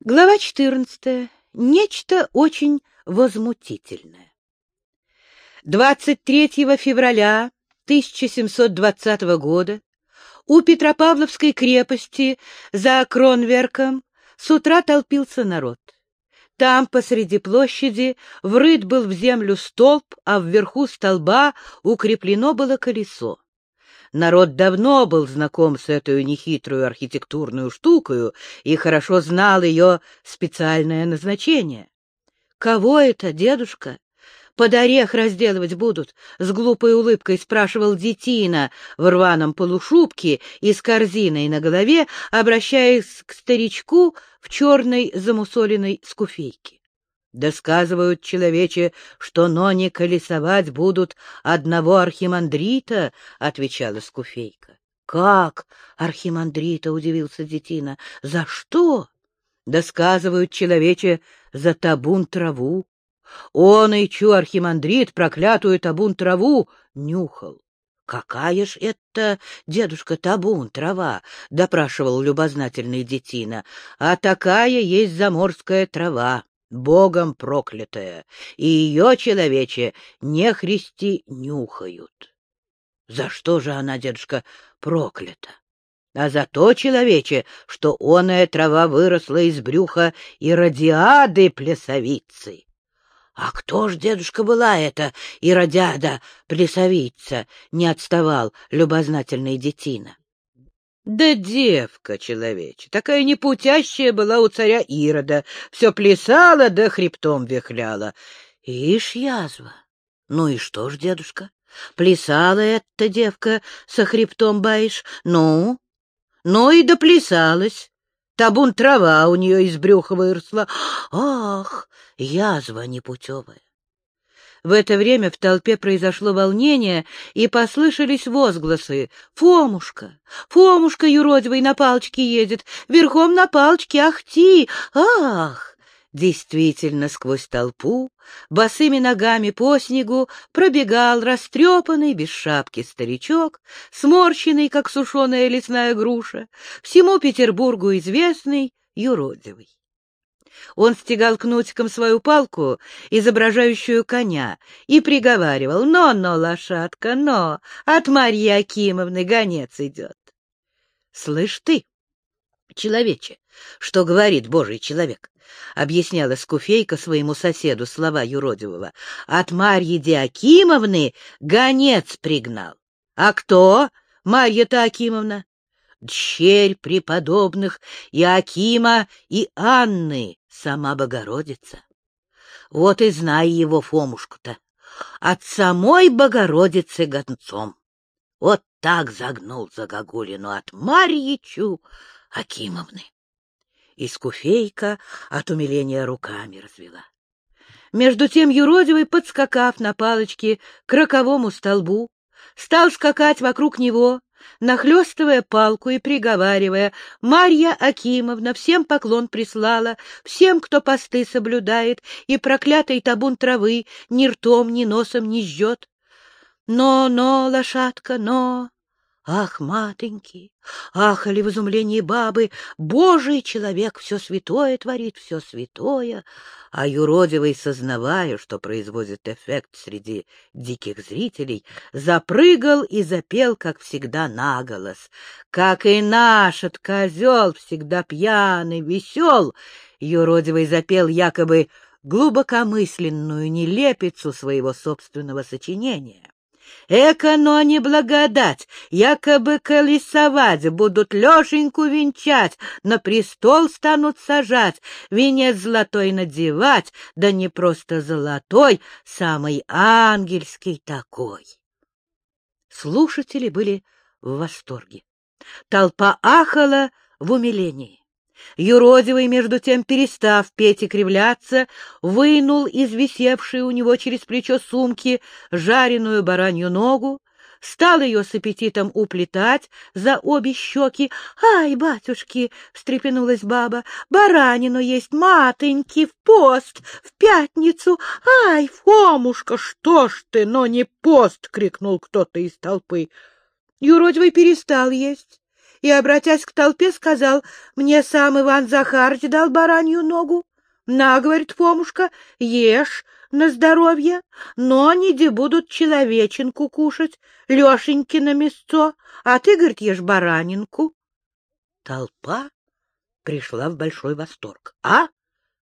Глава 14. Нечто очень возмутительное. 23 февраля 1720 года у Петропавловской крепости за Кронверком с утра толпился народ. Там, посреди площади, врыт был в землю столб, а вверху столба укреплено было колесо. Народ давно был знаком с этой нехитрую архитектурную штукою и хорошо знал ее специальное назначение. — Кого это, дедушка? Под орех разделывать будут? — с глупой улыбкой спрашивал детина в рваном полушубке и с корзиной на голове, обращаясь к старичку в черной замусоленной скуфейке. Да сказывают человече, что но колесовать будут одного архимандрита, — отвечала Скуфейка. — Как архимандрита? — удивился Детина. — За что? Да сказывают человече за табун траву. Он и чу архимандрит проклятую табун траву нюхал. — Какая ж это, дедушка, табун трава? — допрашивал любознательный детина. — А такая есть заморская трава Богом проклятая, и ее, человече, не христи нюхают. За что же она, дедушка, проклята? А за то, человече, что оная трава выросла из брюха и радиады плясовицы. А кто ж, дедушка, была эта иродиада плясовица? Не отставал любознательный детина. Да девка, человече, такая непутящая была у царя Ирода, все плясала да хребтом вихляла. Ишь, язва! Ну и что ж, дедушка, плясала эта девка со хребтом баишь? Ну? Ну и доплясалась. Табун трава у нее из брюха выросла. Ах, язва непутевая! В это время в толпе произошло волнение, и послышались возгласы. «Фомушка! Фомушка юродивый на палочке едет! Верхом на палочке! Ахти! Ах!» Действительно, сквозь толпу, босыми ногами по снегу, пробегал растрепанный, без шапки старичок, сморщенный, как сушеная лесная груша, всему Петербургу известный, юродивый. Он стегал кнутиком свою палку, изображающую коня, и приговаривал «Но-но, лошадка, но! От Марьи Акимовны гонец идет!» «Слышь ты, человече, что говорит божий человек?» — объясняла Скуфейка своему соседу слова юродивого. «От Марьи Диакимовны гонец пригнал. А кто? Марья-то Акимовна? Дщерь преподобных Иакима и Анны, сама Богородица. Вот и знай его, Фомушку-то, от самой Богородицы гонцом. Вот так загнул за Гагулину от Марьичу Акимовны. И скуфейка от умиления руками развела. Между тем юродивый, подскакав на палочке к роковому столбу, стал скакать вокруг него, нахлестывая палку и приговаривая, «Марья Акимовна всем поклон прислала, всем, кто посты соблюдает, и проклятый табун травы ни ртом, ни носом не жжет. Но, но, лошадка, но, Ах, матоньки! Ахали в изумлении бабы! Божий человек все святое творит, все святое! А юродивый, сознавая, что производит эффект среди диких зрителей, запрыгал и запел, как всегда, наголос. Как и наш от козел, всегда пьяный, весел, юродивый запел якобы глубокомысленную нелепицу своего собственного сочинения. Эко, но не благодать, якобы колесовать, будут Лешеньку венчать, на престол станут сажать, венец золотой надевать, да не просто золотой, самый ангельский такой. Слушатели были в восторге. Толпа ахала в умилении. Юродивый, между тем, перестав петь и кривляться, вынул из висевшей у него через плечо сумки жареную баранью ногу, стал ее с аппетитом уплетать за обе щеки. — Ай, батюшки! — встрепенулась баба. — Баранину есть матоньки в пост, в пятницу. Ай, Фомушка, что ж ты, но не пост! — крикнул кто-то из толпы. Юродивый перестал есть и, обратясь к толпе, сказал, «Мне сам Иван Захарыч дал баранью ногу. На, — говорит Фомушка, — ешь на здоровье, но не где будут человеченку кушать, Лешеньки на мясцо, а ты, говорит, ешь баранинку». Толпа пришла в большой восторг. «А?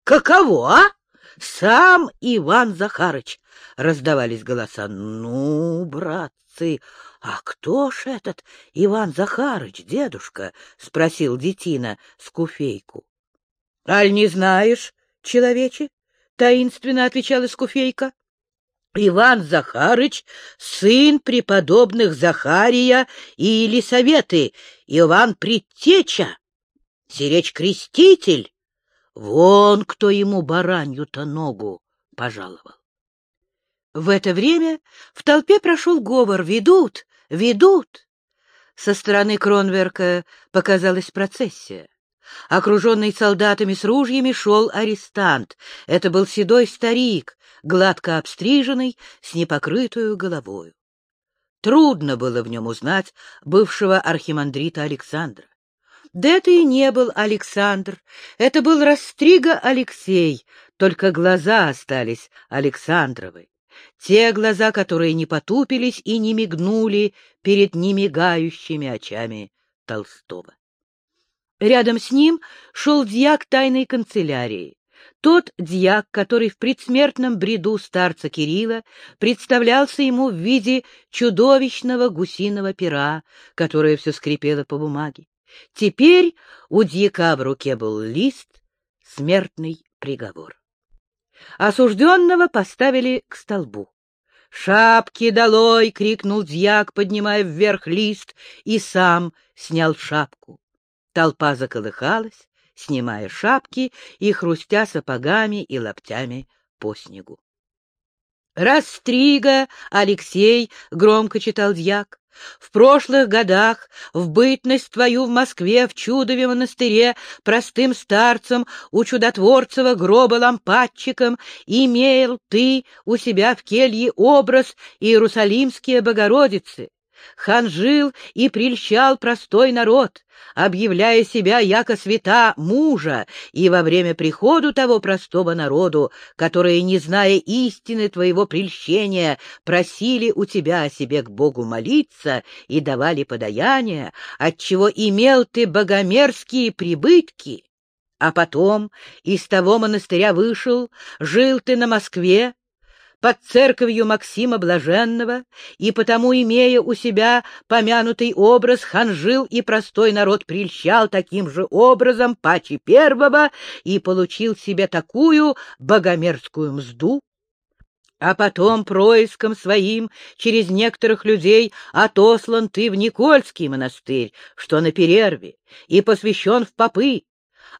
Каково, а? Сам Иван Захарыч!» — раздавались голоса. «Ну, братцы, а кто ж этот Иван Захарыч, дедушка?» — спросил детина Скуфейку. «Аль не знаешь, человече?» — таинственно отвечала Скуфейка. Иван Захарыч — сын преподобных Захария и Елисаветы, Иван Предтеча, Сиречь Креститель. Вон кто ему баранью-то ногу пожаловал. В это время в толпе прошел говор «Ведут! Ведут!» Со стороны Кронверка показалась процессия. Окруженный солдатами с ружьями шел арестант. Это был седой старик, гладко обстриженный, с непокрытую головою. Трудно было в нем узнать бывшего архимандрита Александра. Да это и не был Александр, это был Растрига Алексей, только глаза остались Александровы. Те глаза, которые не потупились и не мигнули перед немигающими очами Толстого. Рядом с ним шел дьяк тайной канцелярии. Тот дьяк, который в предсмертном бреду старца Кирилла представлялся ему в виде чудовищного гусиного пера, которое все скрипело по бумаге. Теперь у дьяка в руке был лист, смертный приговор. Осужденного поставили к столбу. «Шапки долой!» — крикнул дьяк, поднимая вверх лист, и сам снял шапку. Толпа заколыхалась, снимая шапки и хрустя сапогами и лаптями по снегу. «Растрига, Алексей!» — громко читал дьяк. В прошлых годах, в бытность твою в Москве, в чудове монастыре, простым старцем, у чудотворцева гроба лампадчиком, имел ты у себя в келье образ Иерусалимские Богородицы. Хан жил и прельщал простой народ, объявляя себя яко свята мужа, и во время приходу того простого народу, которые, не зная истины твоего прельщения, просили у тебя о себе к Богу молиться и давали подаяние, отчего имел ты богомерзкие прибытки, а потом из того монастыря вышел, жил ты на Москве, под церковью Максима Блаженного, и потому, имея у себя помянутый образ, ханжил и простой народ прельщал таким же образом паче первого и получил себе такую богомерзкую мзду, а потом происком своим через некоторых людей отослан ты в Никольский монастырь, что на перерве, и посвящен в попы,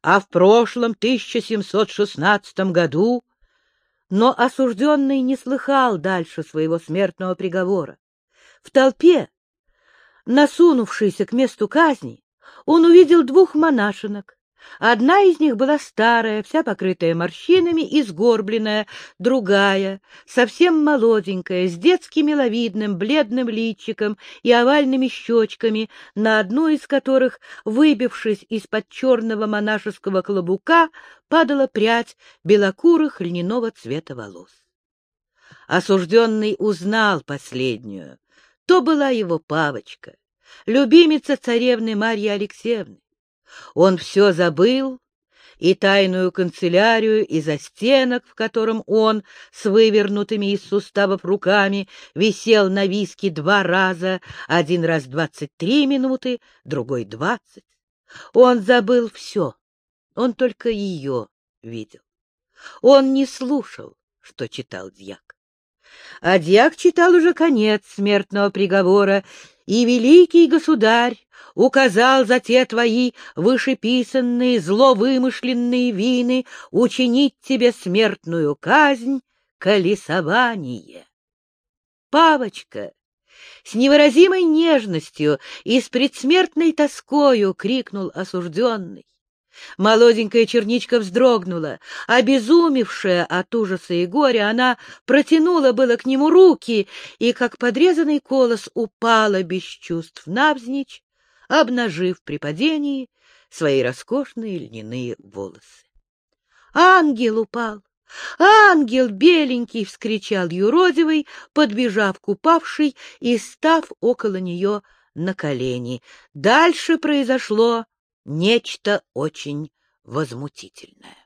а в прошлом 1716 году но осужденный не слыхал дальше своего смертного приговора. В толпе, насунувшейся к месту казни, он увидел двух монашинок, Одна из них была старая, вся покрытая морщинами и сгорбленная, другая, совсем молоденькая, с детским миловидным, бледным личиком и овальными щечками, на одну из которых, выбившись из-под черного монашеского клобука, падала прядь белокурых льняного цвета волос. Осужденный узнал последнюю. То была его павочка, любимица царевны Марьи Алексеевны. Он все забыл, и тайную канцелярию, и застенок, в котором он с вывернутыми из суставов руками висел на виске два раза, один раз двадцать три минуты, другой двадцать. Он забыл все, он только ее видел. Он не слушал, что читал дьяк. А дьяк читал уже конец смертного приговора, и великий государь указал за те твои вышеписанные зловымышленные вины учинить тебе смертную казнь, колесование. Павочка с невыразимой нежностью и с предсмертной тоскою крикнул осужденный. Молоденькая черничка вздрогнула. Обезумевшая от ужаса и горя, она протянула было к нему руки и, как подрезанный колос, упала без чувств навзничь, обнажив при падении свои роскошные льняные волосы. «Ангел упал! Ангел беленький!» — вскричал юродивый, подбежав к упавшей и став около нее на колени. Дальше произошло нечто очень возмутительное.